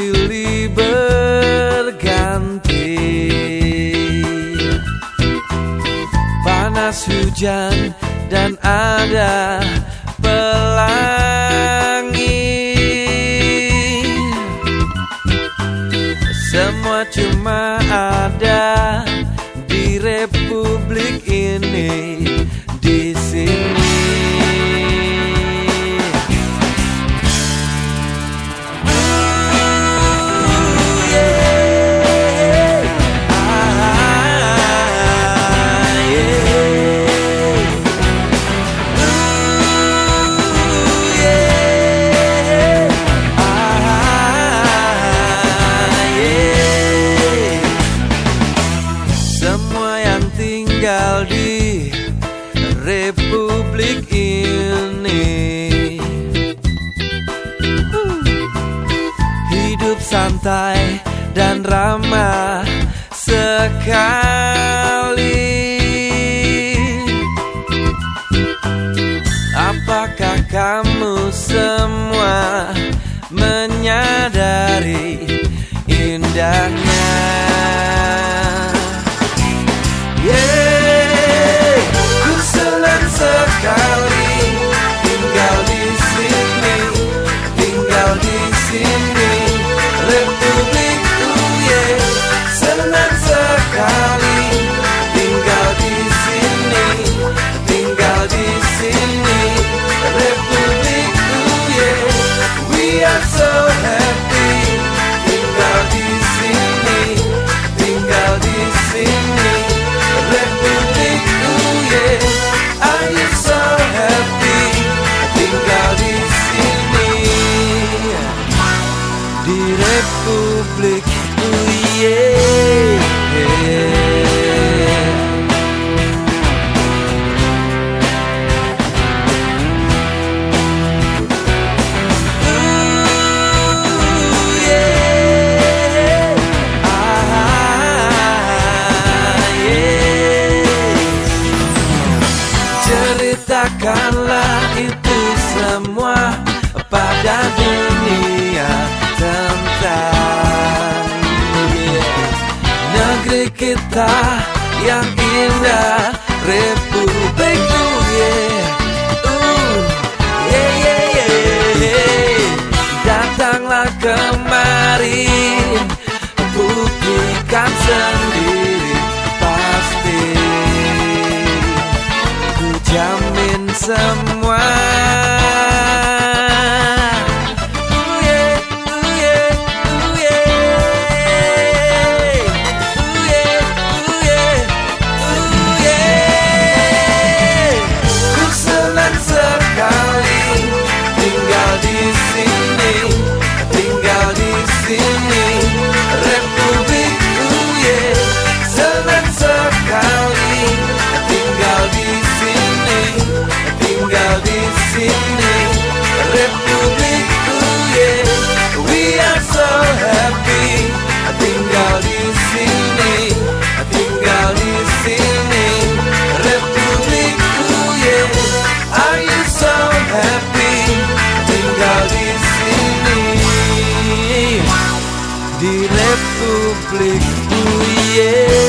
silih berganti. Panas hujan dan ada pelangi. Semua cuma ada di Republik ini. Tinggal di republik ini. Hidup santai dan ramah sekali. Apakah kamu semua る publik oh yeah. Ceritakanlah itu semua pada kita yang indah Republik uh, yeah. Uh, yeah, yeah, yeah. Datanglah kemari Conflict, yeah.